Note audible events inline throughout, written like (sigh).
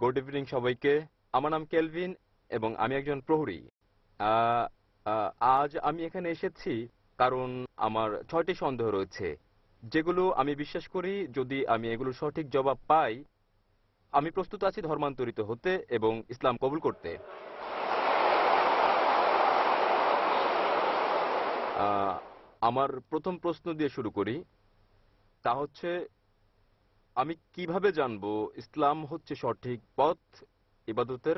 Good evening সবাইকে। আমার নাম কেলভিন এবং আমি একজন প্রহরী। আজ আমি এখানে এসেছি কারণ আমার ছয়টি সন্দেহ রয়েছে, যেগুলো আমি বিশ্বাস করি যদি আমি এগুলো সঠিক জবাব পাই, আমি প্রস্তুত আছি ধর্মান্তরিত হতে এবং ইসলাম কবুল করতে। আমার প্রথম প্রশ্ন দিয়ে শুরু করি। তা হচ্ছে আমি কীভাবে জানব ইসলাম হচ্ছে সঠিক পথ, ইবাদতের?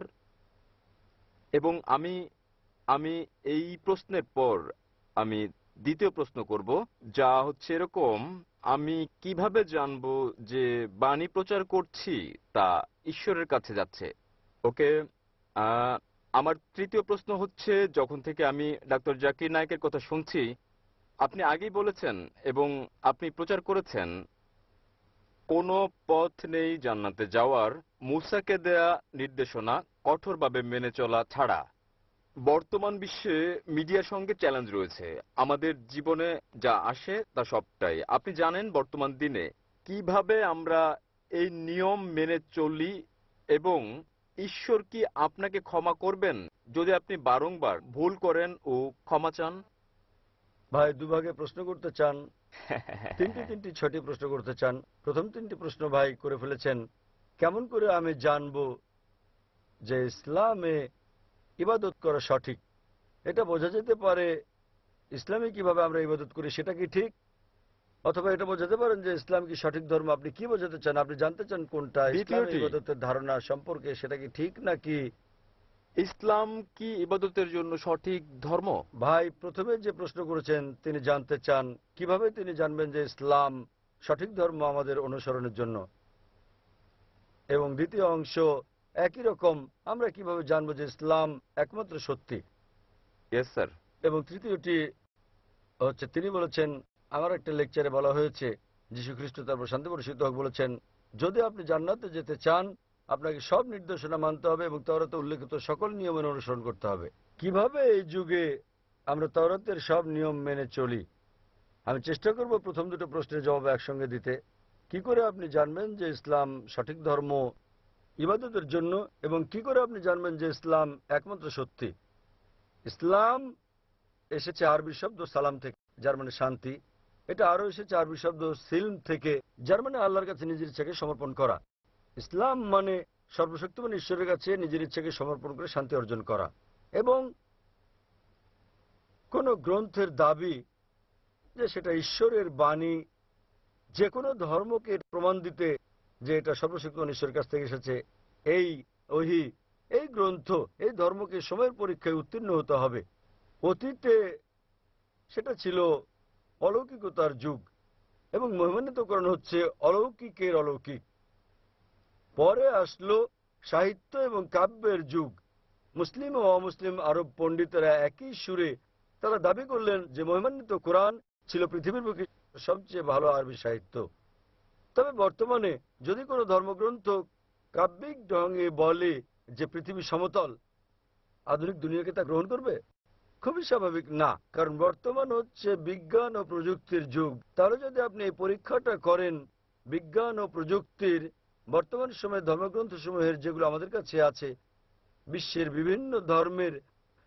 এবং আমি আমি এই প্রশ্নের পর আমি দ্বিতীয় প্রশ্ন করব, যা হচ্ছে এরকম, আমি কীভাবে জানব যে বাণী প্রচার করছি তা ঈশ্বরের কাছে যাচ্ছে? ওকে আমার তৃতীয় প্রশ্ন হচ্ছে, যখন থেকে আমি ডাক্তার জাকির নায়কের কথা শুনছি, আপনি আগেই বলেছেন এবং আপনি প্রচার করেছেন কোনো পথ নেই জান্নাতে যাওয়ার। মুসাকে দেয়া নির্দেশনা কঠোরভাবে মেনে চলা ছাড়া। বর্তমান বিশ্বে মিডিয়ার সঙ্গে চ্যালেঞ্জ রয়েছে। আমাদের জীবনে যা আসে তা সবটাই। আপনি জানেন বর্তমান দিনে কীভাবে আমরা এই নিয়ম মেনে চলি এবং ঈশ্বর কি আপনাকে ক্ষমা করবেন যদি আপনি বারংবার ভুল করেন ও ক্ষমা চান? ভাই, দুভাগে প্রশ্ন করতে চান। তিনটি তিনটি ছয়টি প্রশ্ন করতে চান। প্রথম তিনটি প্রশ্ন ভাই করে ফেলেছেন। কেমন করে আমি জানব যে ইসলামে ইবাদত করা সঠিক? এটা বোঝা যেতে পারে ইসলামে কীভাবে আমরা ইবাদত করি সেটা কি ঠিক? অথবা এটা বোঝাতে পারেন যে ইসলাম কি সঠিক ধর্ম? আপনি কি বোঝাতে চান? আপনি জানতে চান কোনটা? ইসলাম ইবাদতের ধারণা সম্পর্কে সেটা কি ঠিক নাকি ইসলাম কি ইবাদতের জন্য সঠিক ধর্ম? ভাই প্রথমে যে প্রশ্ন করেছেন তিনি জানতে চান কীভাবে তিনি জানবেন যে ইসলাম সঠিক ধর্ম আমাদের অনুসরণের জন্য? এবং দ্বিতীয় অংশ একই রকম আমরা কীভাবে জানব যে ইসলাম একমাত্র সত্যি? স্যার এবং তৃতীয়টি হচ্ছে তিনি বলেছেন আমার একটা লেকচারে বলা হয়েছে যীশু খ্রিস্ট তারপর শান্তি পরিষিত হোক বলেছেন যদি আপনি জান্নাতে যেতে চান আপনাকে সব নির্দেশনা মানতে হবে এবং তওরাতে উল্লেখিত সকল নিয়মের অনুসরণ করতে হবে। কীভাবে এই যুগে আমরা তওরাতের সব নিয়ম মেনে চলি? আমি চেষ্টা করব প্রথম দুটো প্রশ্নের জবাব একসঙ্গে দিতে। কি করে আপনি জানবেন যে ইসলাম সঠিক ধর্ম, ইবাদতের জন্য এবং কি করে আপনি জানবেন যে ইসলাম একমাত্র সত্যি? ইসলাম এসেছে আরবি শব্দ সালাম থেকে যার মানে শান্তি। এটা আরও এসেছে আরবি শব্দ সিল্ম থেকে যার মানে আল্লাহর কাছে নিজের ইচ্ছাকে সমর্পণ করা। ইসলাম মানে সর্বশক্তিমান ঈশ্বরের কাছে নিজের ইচ্ছাকে সমর্পণ করে শান্তি অর্জন করা। এবং কোন গ্রন্থের দাবি যে সেটা ঈশ্বরের বাণী, যে কোনো ধর্মকে প্রমাণ দিতে যে এটা সর্বশক্তিমান ঈশ্বরের কাছ থেকে এসেছে, এই ওহি, এই গ্রন্থ, এই ধর্মকে সময়ের পরীক্ষায় উত্তীর্ণ হতে হবে। অতীতে সেটা ছিল অলৌকিকতার যুগ এবং মহিমান্বিতকরণ হচ্ছে অলৌকিকের অলৌকিক। পরে আসলো সাহিত্য এবং কাব্যের যুগ। মুসলিম ও অমুসলিম আরব পণ্ডিতেরা একই সুরে তারা দাবি করলেন যে মহিমান্বিত কোরআন ছিল পৃথিবীর বুকে সবচেয়ে ভালো আরবি সাহিত্য। তবে বর্তমানে যদি কোনো ধর্মগ্রন্থ কাব্যিক ঢঙে বলে যে পৃথিবী সমতল, আধুনিক দুনিয়াকে তা গ্রহণ করবে? খুবই স্বাভাবিক না, কারণ বর্তমান হচ্ছে বিজ্ঞান ও প্রযুক্তির যুগ। তাহলে যদি আপনি এই পরীক্ষাটা করেন, বিজ্ঞান ও প্রযুক্তির বর্তমান সময়ে ধর্মগ্রন্থ সমূহের যেগুলো আমাদের কাছে আছে, বিশ্বের বিভিন্ন ধর্মের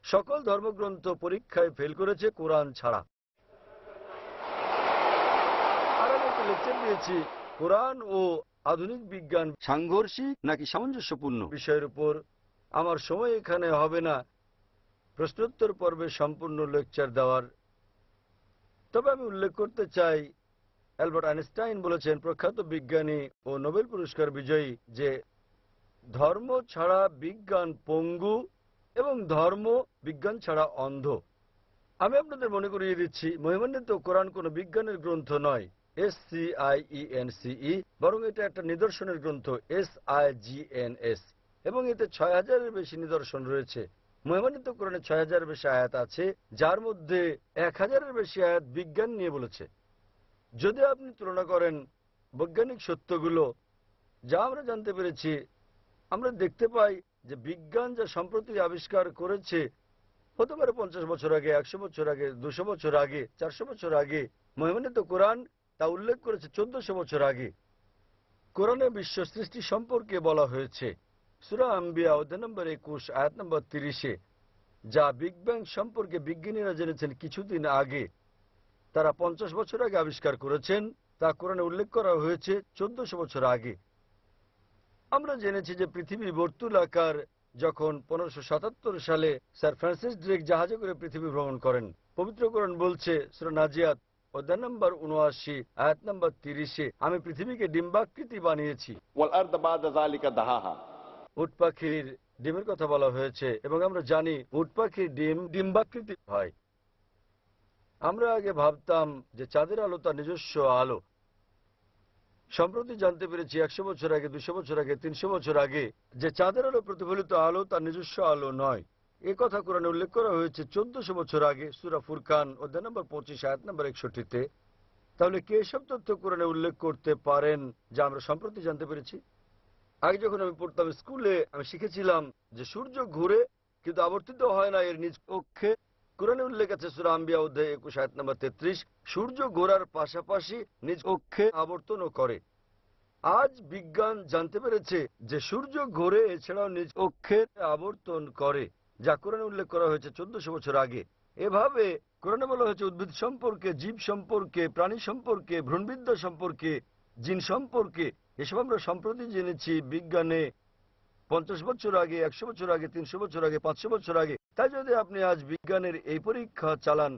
সকল ধর্মগ্রন্থ পরীক্ষায় ফেল করেছে কোরআন ছাড়া। দিয়েছি, কোরআন ও আধুনিক বিজ্ঞান সাংঘর্ষিক নাকি সামঞ্জস্যপূর্ণ বিষয়ের উপর। আমার সময় এখানে হবে না। প্রশ্নোত্তর পর্বে সম্পূর্ণ লেকচার দেওয়ার। তবে আমি উল্লেখ করতে চাই অ্যালবার্ট আইনস্টাইন বলেছেন, প্রখ্যাত বিজ্ঞানী ও নোবেল পুরস্কার বিজয়ী যে ধর্ম ছাড়া বিজ্ঞান পঙ্গু এবং ধর্ম বিজ্ঞান ছাড়া অন্ধ। আমি আপনাদের মনে করিয়ে দিচ্ছি, মহিমান্বিত কোরআন কোনো বিজ্ঞানের গ্রন্থ নয়, S C I N C E বরং এটা একটা নিদর্শনের গ্রন্থ, S I G N S, এবং এতে ছয় হাজারের বেশি নিদর্শন রয়েছে। মহিমান্বিত কোরআনে ছয় হাজারের বেশি আয়াত আছে, যার মধ্যে এক হাজারের বেশি আয়াত বিজ্ঞান নিয়ে বলেছে। যদি আপনি তুলনা করেন বৈজ্ঞানিক সত্যগুলো, যা আমরা জানতে পেরেছি, আমরা দেখতে পাই যে বিজ্ঞান যা সম্প্রতি আবিষ্কার করেছে, হতে পারে পঞ্চাশ বছর আগে, একশো বছর আগে, দুশো বছর আগে, চারশো বছর আগে, মহিমান্বিত কোরআন তা উল্লেখ করেছে চোদ্দশো বছর আগে। কোরআনে বিশ্ব সৃষ্টি সম্পর্কে বলা হয়েছে। সুরা আম্বিয়া, অধ্যায় নম্বর একুশ, আয়াত নম্বর তিরিশে, যা বিগ ব্যাং সম্পর্কে বিজ্ঞানীরা জেনেছেন কিছুদিন আগে। তারা পঞ্চাশ বছর আগে আবিষ্কার করেছেন। তা কোরআনে উল্লেখ করা হয়েছে চোদ্দশো বছর আগে। আমরা জেনেছি যে পৃথিবীর বর্তুলাকার যখন পনেরোশো সাতাত্তর সালে স্যার ফ্রান্সিস ড্রেক জাহাজে করে পৃথিবী ভ্রমণ করেন। পবিত্রকরণ বলছে সুরনাজিয়াত অধ্যায় নম্বর উনআশি আয়াত নম্বর তিরিশে আমি পৃথিবীকে ডিম্বাকৃতি বানিয়েছি। উট পাখির ডিমের কথা বলা হয়েছে এবং আমরা জানি উট পাখির ডিম ডিম্বাকৃতি হয়। আমরা আগে ভাবতাম যে চাঁদের আলো তার নিজস্ব আলো। সম্প্রতি জানতে পেরেছি একশো বছর আগে, দুশো বছর আগে, তিনশো বছর আগে যে চাঁদের আলো প্রতিফলিত আলো তার নিজস্ব আলো নয়। এ কথা কোরআনে উল্লেখ করা হয়েছে চোদ্দশো বছর আগে, সুরা ফুরকান, অধ্যায় নম্বর পঁচিশ, আয়াত নম্বর একষট্টিতে। তাহলে কে সব তথ্য কোরআনে উল্লেখ করতে পারেন যা আমরা সম্প্রতি জানতে পেরেছি? আগে যখন আমি পড়তাম স্কুলে, আমি শিখেছিলাম যে সূর্য ঘুরে কিন্তু আবর্তিত হয় না, এর নিজ কক্ষে কোরআনে উল্লেখ আছে, সুরা আম্বিয়া অধ্যায় একুশ, আয়াত নম্বর তেত্রিশ, সূর্য ঘোরার পাশাপাশি নিজ কক্ষে আবর্তনও করে। আজ বিজ্ঞান জানতে পেরেছে যে সূর্য ঘোরে এছাড়াও নিজ কক্ষে আবর্তন করে, যা কোরআনে উল্লেখ করা হয়েছে চোদ্দশো বছর আগে। এভাবে কোরআনে বলা হয়েছে, উদ্ভিদ সম্পর্কে, জীব সম্পর্কে, প্রাণী সম্পর্কে, ভ্রূণবিদ্যা সম্পর্কে, জিন সম্পর্কে, এসব আমরা সম্প্রতি জেনেছি বিজ্ঞানে পঞ্চাশ বছর আগে, একশো বছর আগে, তিনশো বছর আগে, পাঁচশো বছর আগে। তাই যদি আপনি আজ বিজ্ঞানের এই পরীক্ষা চালান,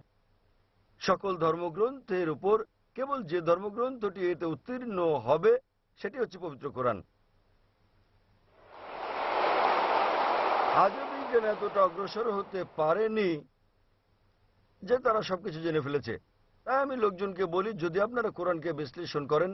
সকল ধর্মগ্রন্থের উপর কেবল যে ধর্মগ্রন্থটি এতে উত্তীর্ণ হবে, সেটি হচ্ছে পবিত্র কোরআন। আজও বিজ্ঞান এতটা অগ্রসর হতে পারেনি যে তারা সবকিছু জেনে ফেলেছে। তাই আমি লোকজনকে বলি, যদি আপনারা কোরআনকে বিশ্লেষণ করেন,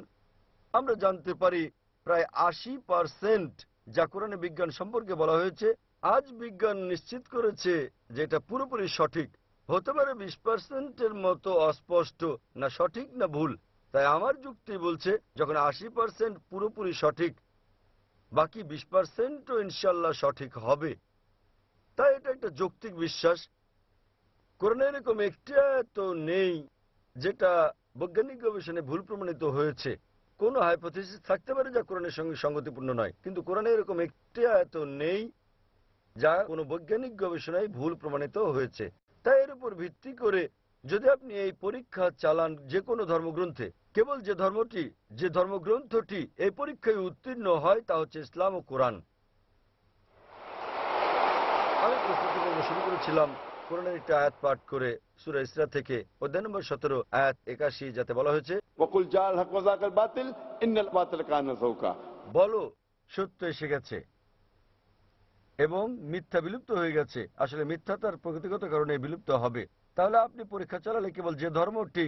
আমরা জানতে পারি প্রায় আশি পারসেন্ট যা কোরআনে বিজ্ঞান সম্পর্কে বলা হয়েছে আজ বিজ্ঞান নিশ্চিত করেছে যে এটা পুরোপুরি সঠিক। হতে পারে বিশ পার্সেন্টের মতো অস্পষ্ট না সঠিক না ভুল। তাই আমার যুক্তি বলছে যখন আশি পার্সেন্ট পুরোপুরি সঠিক, বাকি বিশ পার্সেন্টও ইনশাল্লাহ সঠিক হবে। তাই এটা একটা যৌক্তিক বিশ্বাস। কোরআনে এরকম একটি তো নেই যেটা বৈজ্ঞানিক গবেষণে ভুল প্রমাণিত হয়েছে। কোনো হাইপোথিসিস থাকতে পারে যা কোরআনের সঙ্গে সঙ্গতিপূর্ণ নয়। কিন্তু কোরআনে এরকম একটি আয়ত নেই যা কোনো বৈজ্ঞানিক গবেষণায় ভুল প্রমাণিত হয়েছে। তাই এর উপর ভিত্তি করে যদি আপনি এই পরীক্ষা চালান যে কোনো ধর্মগ্রন্থে কেবল যে ধর্মটি যে ধর্মগ্রন্থটি এই পরীক্ষায় উত্তীর্ণ হয় তা হচ্ছে ইসলাম ও কোরআন। আমি প্রস্তুতি শুরু করেছিলাম কোরআনের একটি আয়াত পাঠ করে সুরা ইসরা থেকে অধ্যায় নম্বর সতেরো আয়াত একাশি যাতে বলা হয়েছে বলো সত্য এসে গেছে। এবং মিথ্যা বিলুপ্ত হয়ে গেছে। আসলে মিথ্যা তার প্রকৃতিগত কারণে বিলুপ্ত হবে। তাহলে আপনি পরীক্ষা চালালে কেবল যে ধর্মটি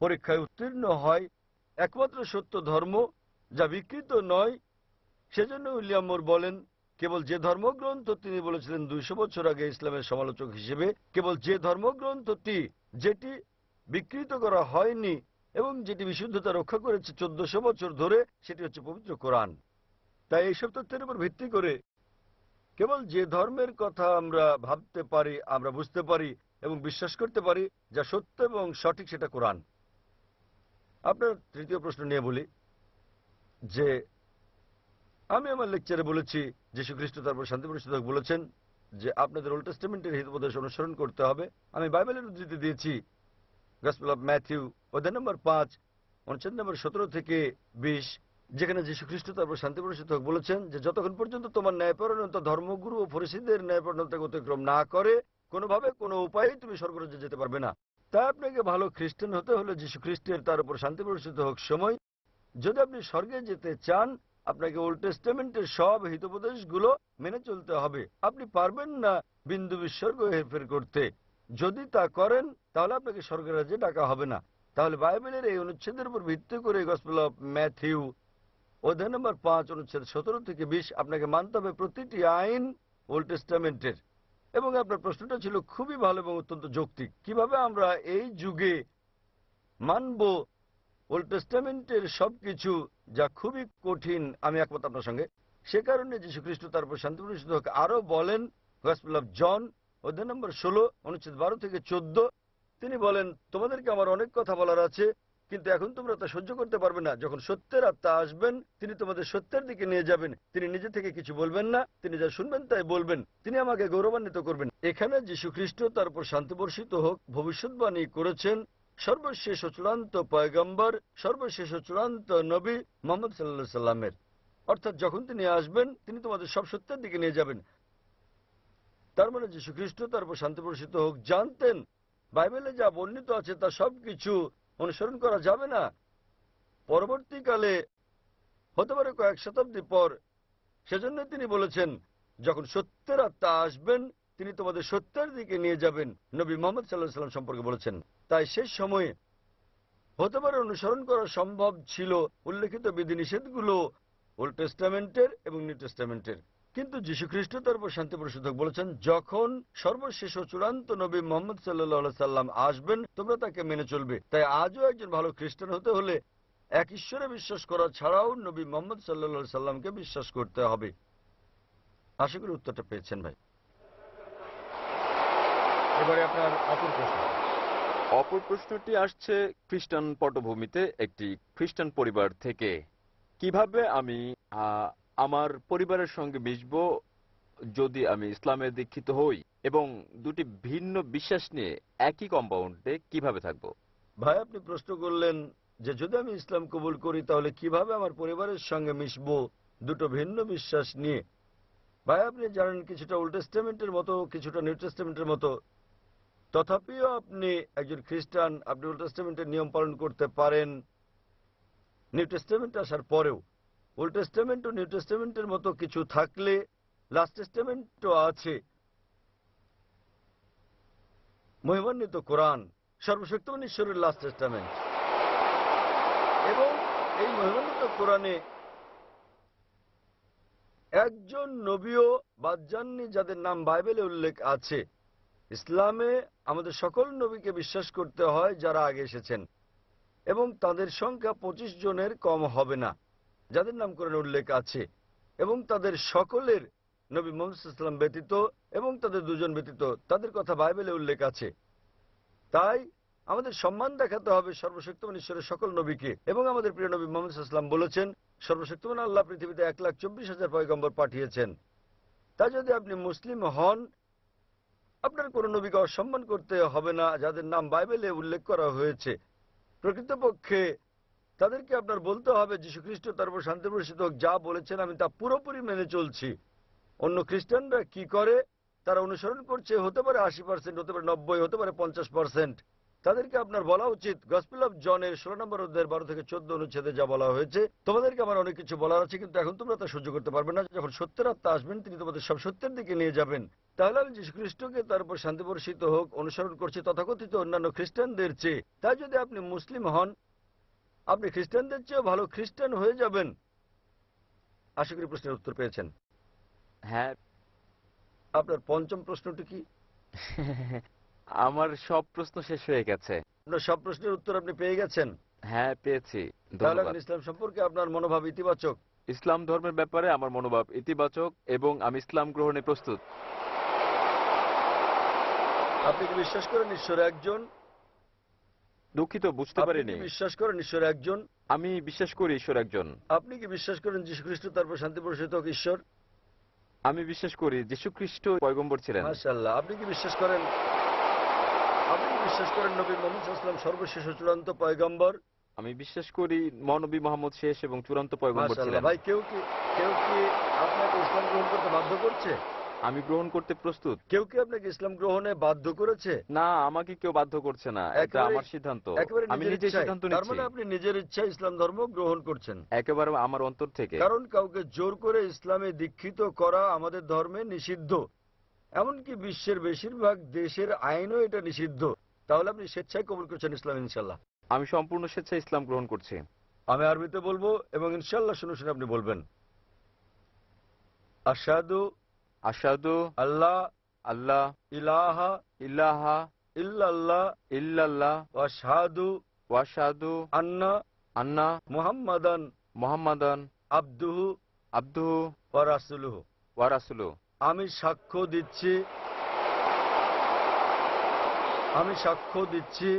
পরীক্ষায় উত্তীর্ণ হয়, একমাত্র সত্য ধর্ম যা বিকৃত নয়, সেজন্য উইলিয়াম মোর বলেন, কেবল যে ধর্মগ্রন্থ তিনি বলেছিলেন দুইশো বছর আগে ইসলামের সমালোচক হিসেবে, কেবল যে ধর্মগ্রন্থটি যেটি বিকৃত করা হয়নি এবং যেটি বিশুদ্ধতা রক্ষা করেছে চোদ্দশো বছর ধরে, সেটি হচ্ছে পবিত্র কোরআন। তাই এইসব তথ্যের উপর ভিত্তি করে কেবল যে ধর্মের কথা আমরা ভাবতে পারি, আমরা বুঝতে পারি এবং বিশ্বাস করতে পারি, যা সত্য এবং সঠিক সেটা কোরআন। আপনার তৃতীয় প্রশ্ন নিয়ে বলি, যে আমি আমার লেকচারে বলেছি, যীশু খ্রিস্ট তারপর শান্তি পরিষদ বলেছেন যে আপনাদের ওল্ড টেস্টামেন্টের হিতোপদেশ অনুসরণ করতে হবে। আমি বাইবেলের উদ্ধৃতি দিয়েছি, গসপেল অফ ম্যাথিউ, অধ্যায় নম্বর পাঁচ, অনুচ্ছেদ নম্বর সতেরো থেকে বিশ যেখানে যীশু খ্রিস্ট তারপর শান্তি পরিষদ বলেছেন যে যতক্ষণ পর্যন্ত তোমার ন্যায়পরণতা ধর্মগুরু ও ফরিসিদের ন্যায়পরণতাকে অতিক্রম না করে, কোনোভাবে কোনো উপায়ে তুমি স্বর্গরাজ্যে যেতে পারবে না। তাই আপনাকে ভালো খ্রিস্টান হতে হলে যীশু খ্রিস্টের তার উপর শান্তি পরিষদ হোক সময়। যদি আপনি স্বর্গে যেতে চান, আপনাকে ওল্ড টেস্টামেন্টের সব হিতোপদেশগুলো মেনে চলতে হবে। আপনি পারবেন না বিন্দু বিসর্গ হেরফের করতে। যদি তা করেন, তাহলে আপনাকে স্বর্গের রাজ্যে ডাকা হবে না। তাহলে বাইবেলের এই অনুচ্ছেদের উপর ভিত্তি করে গসপেল অফ ম্যাথিউ অধ্যায় নম্বর পাঁচ, অনুচ্ছেদ সতেরো থেকে বিশ, আপনাকে মানতে হবে প্রতিটি আইন ওল্ড টেস্টামেন্টের। এবং আপনার প্রশ্নটা ছিল খুবই ভালো এবং অত্যন্ত যৌক্তিক। কীভাবে আমরা এই যুগে মানব ওল্ড টেস্টামেন্টের সবকিছু যা খুবই কঠিন, আমি একমত আপনার সঙ্গে, সে কারণে যীশু খ্রিস্ট তারপর শান্তি পরিষদ আরও বলেন গসপেল অফ জন, অধ্যায় নম্বর ষোলো, অনুচ্ছেদ বারো থেকে চোদ্দ, তিনি বলেন, তোমাদেরকে আমার অনেক কথা বলার আছে। কিন্তু এখন তোমরা তা সহ্য করতে পারবে না। যখন সত্যের আত্মা আসবেন, তিনি তোমাদের সত্যের দিকে নিয়ে যাবেন। তিনি নিজে থেকে কিছু বলবেন না, তিনি যা শুনবেন তাই বলবেন। তিনি আমাকে গৌরবান্বিত করবেন। এখানে যীশু খ্রিস্ট তার উপর শান্তি হোক, ভবিষ্যৎবাণী করেছেন সর্বশেষ চূড়ান্ত পয়গম্বর, সর্বশেষ চূড়ান্ত নবী মোহাম্মদ সাল্লাহ সাল্লামের। অর্থাৎ যখন তিনি আসবেন, তিনি তোমাদের সব সত্যের দিকে নিয়ে যাবেন। তার মানে যীশু খ্রিস্ট তার উপর শান্তি বর্ষিত হোক, জানতেন, বাইবেলে যা বর্ণিত আছে তা সবকিছু অনুসরণ করা যাবে না। পরবর্তীকালে হতে পারে কয়েক শতাব্দী পর সেজন্য তিনি বলেছেন, যখন সত্যের আত্মা আসবেন, তিনি তোমাদের সত্যের দিকে নিয়ে যাবেন। নবী মোহাম্মদ সাল্লাহ সাল্লাম সম্পর্কে বলেছেন। তাই শেষ সময়ে হতে পারে অনুসরণ করা সম্ভব ছিল উল্লেখিত বিধিনিষেধগুলো, ওল্ড টেস্টামেন্টের এবং নিউ টেস্টামেন্টের। কিন্তু যীশু খ্রিস্ট তার শান্তি প্রসূদক বলেছেন, যখন সর্বশেষ ও চূড়ান্ত নবী মোহাম্মদ সাল্লাহ সাল্লাম আসবেন, তোমরা তাকে মেনে চলবে। তাই আজও একজন ভালো খ্রিস্টান হতে হলে এক ঈশ্বরে বিশ্বাস করা ছাড়াও নবী মোহাম্মদ সাল্লাহ সাল্লামকে বিশ্বাস করতে হবে। আশা করি উত্তরটা পেয়েছেন ভাই। এবারে আপনার অপর প্রশ্ন। অপর প্রশ্নটি আসছে খ্রিস্টান পটভূমিতে একটি খ্রিস্টান পরিবার থেকে। কীভাবে আমি আমার পরিবারের সঙ্গে মিশব যদি আমি ইসলামে দীক্ষিত হই এবং দুটি ভিন্ন বিশ্বাস নিয়ে একই কম্পাউন্ডে কীভাবে থাকব? ভাই, আপনি প্রশ্ন করলেন যে যদি আমি ইসলাম কবুল করি, তাহলে কীভাবে আমার পরিবারের সঙ্গে মিশব? দুটো ভিন্ন বিশ্বাস নিয়ে। ভাই, আপনি জানেন কিছুটা ওল্ড টেস্টামেন্টের মতো, কিছুটা নিউ টেস্টামেন্টের মতো। তথাপিও আপনি একজন খ্রিস্টান, আপনি ওল্ড টেস্টামেন্টের নিয়ম পালন করতে পারেন। নিউ টেস্টামেন্ট আসার পরেও ওল্ড টেস্টামেন্ট ও নিউ টেস্টামেন্টের মতো কিছু থাকলে লাস্ট টেস্টামেন্টও আছে। মহিমান্বিত কোরআন, সর্বশক্তিমান ঈশ্বরের লাস্ট টেস্টামেন্ট এবং এই মহিমান্বিত কোরআনে একজন নবীও বাদ যাননি যাদের নাম বাইবেলে উল্লেখ আছে। ইসলামে আমাদের সকল নবীকে বিশ্বাস করতে হয় যারা আগে এসেছেন। এবং তাদের সংখ্যা পঁচিশ জনের কম হবে না। যাদের নাম কোরআনে উল্লেখ আছে, এবং তাদের সকলের নবী মোহাম্মদ ব্যতীত, এবং তাদের দুজন ব্যতীত তাদের কথা বাইবেলে উল্লেখ আছে। তাই আমাদের সম্মান দেখাতে হবে সর্বশক্তিমান ঈশ্বরের সকল নবীকে, এবং আমাদের প্রিয় নবী মোহাম্মদ ইসলাম বলেছেন, সর্বশক্তিমান আল্লাহ পৃথিবীতে এক লাখ চব্বিশ হাজার পয়গম্বর পাঠিয়েছেন। তাই যদি আপনি মুসলিম হন, আপনার কোন নবীকে অসম্মান করতে হবে না, যাদের নাম বাইবেলে উল্লেখ করা হয়েছে। প্রকৃতপক্ষে তাদেরকে আপনার বলতে হবে যীশু খ্রিস্ট তার উপর শান্তি বর্ষিত হোক, যা বলেছেন আমি তা পুরোপুরি মেনে চলছি। অন্য খ্রিস্টানরা কি করে? তারা অনুসরণ করছে হতে পারে আশি পার্সেন্ট হতে পারে নব্বই হতে পারে পঞ্চাশ পার্সেন্ট তাদেরকে আপনার বলা উচিত গসপিল অফ জনের ষোলো নম্বর অধ্যায়ের বারো থেকে চোদ্দ অনুচ্ছেদে যা বলা হয়েছে তোমাদেরকে আমার অনেক কিছু বলার আছে কিন্তু এখন তোমরা তা সহ্য করতে পারবে না। যখন সত্যের আত্মা আসবেন তিনি তোমাদের সব সত্যের দিকে নিয়ে যাবেন। তাহলে আমি যীশু খ্রিস্টকে তার উপর শান্তি বর্ষিত হোক অনুসরণ করছি তথাকথিত অন্যান্য খ্রিস্টানদের চেয়ে। তাই যদি আপনি মুসলিম হন আপনি খ্রিস্টানদের চেয়েও ভালো খ্রিস্টান হয়ে যাবেন। আশা করি প্রশ্নের উত্তর পেয়েছেন। হ্যাঁ। আপনার পঞ্চম প্রশ্নটি কি? (laughs) আমার সব প্রশ্ন শেষ হয়ে গেছে। আপনার সব প্রশ্নের উত্তর আপনি পেয়ে গেছেন। হ্যাঁ পেয়েছি। ইসলাম সম্পর্কে আপনার মনোভাব ইতিবাচক। ইসলাম ধর্মের ব্যাপারে আমার মনোভাব ইতিবাচক এবং আমি ইসলাম গ্রহণে প্রস্তুত। আপনি কি বিশ্বাস করেন ঈশ্বর একজন? দুঃখিত বুঝতে পারিনি। বিশ্বাস করেন ঈশ্বর একজন? আমি বিশ্বাস করি ঈশ্বর একজন। আপনি কি বিশ্বাস করেন যীশু খ্রিস্ট তারপর শান্তি প্রসিত হোক ঈশ্বর? আমি বিশ্বাস করি যীশু খ্রিস্ট পয়গম্বর ছিলেন। মাশাল্লাহ আপনি কি বিশ্বাস করেন? আপনি কি বিশ্বাস করেন নবী মোহাম্মদ সাল্লাম সর্বশেষ ও চূড়ান্ত পয়গম্বর? আমি বিশ্বাস করি মহানবী মোহাম্মদ শেষ এবং চূড়ান্ত পয়গম্বর ছিলেন। ভাই কেউ কি কেউ কি আপনাকে ইসলাম গ্রহণ করতে বাধ্য করছে? আমি গ্রহণ করতে প্রস্তুত। কেউ কি আপনাকে ইসলাম গ্রহণে বাধ্য করেছে? না আমাকে কেউ বাধ্য করছে না। এটা একেবারে- আমার সিদ্ধান্ত। একেবারে আমি নিজের নিজে ইচ্ছায়। সিদ্ধান্ত তার নিচ্ছি। মানে আপনি নিজের ইচ্ছা ইসলাম ধর্ম গ্রহণ করছেন। একেবারে আমার অন্তর থেকে। কারণ কাউকে জোর করে ইসলামে দীক্ষিত করা আমাদের ধর্মে নিষিদ্ধ। এমনকি বিশ্বের বেশিরভাগ দেশের আইনও এটা নিষিদ্ধ। তাহলে আপনি স্বেচ্ছায় কবুল করছেন ইসলাম ইনশাল্লাহ। আমি সম্পূর্ণ স্বেচ্ছায় ইসলাম গ্রহণ করছি। আমি আরবিতে বলব এবং ইনশাল্লাহ শুনে শুনে আপনি বলবেন। আসাদু আসাদু আল্লাহ আল্লাহ ইলাহা ইল্লাহা ইল্লাল্লাহ ইল্লাল্লাহ ওয়াশহাদু ওয়াসাদু আন্না আন্না মুহাম্মাদান মোহাম্মদান আব্দুহু আব্দুহু ওয়া রাসূলুহু ওয়া রাসুলু আমি সাক্ষ্য দিচ্ছি। আমি সাক্ষ্য দিচ্ছি।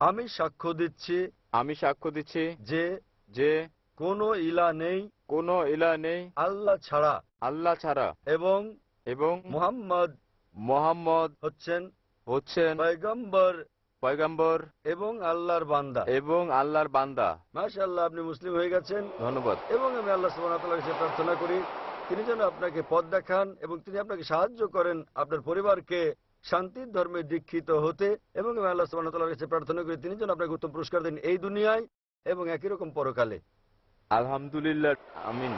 আমি সাক্ষ্য দিচ্ছি। আমি সাক্ষ্য দিচ্ছি যে যে কোনো ইলা নেই। কোনো ইলা নেই। আল্লাহ ছাড়া। আল্লাহ ছাড়া। এবং এবং মুহাম্মদ মোহাম্মদ হচ্ছেন হচ্ছেন পয়গম্বর। পয়গম্বর এবং আল্লাহর বান্দা। এবং আল্লাহর বান্দা। মাশাআল্লাহ আপনি মুসলিম হয়ে গেছেন। ধন্যবাদ। এবং আমি আল্লাহ সুবহানাহু ওয়া তাআলার কাছে প্রার্থনা করি তিনি যেন আপনাকে পথ দেখান এবং তিনি আপনাকে সাহায্য করেন আপনার পরিবারকে শান্তির ধর্মে দীক্ষিত হতে। এবং আমি আল্লাহ সুবহানাহু কাছে প্রার্থনা করি তিনি যেন আপনাকে উত্তম পুরস্কার দেন এই দুনিয়ায় এবং একই রকম পরকালে। আলহামদুলিল্লাহ আমিন।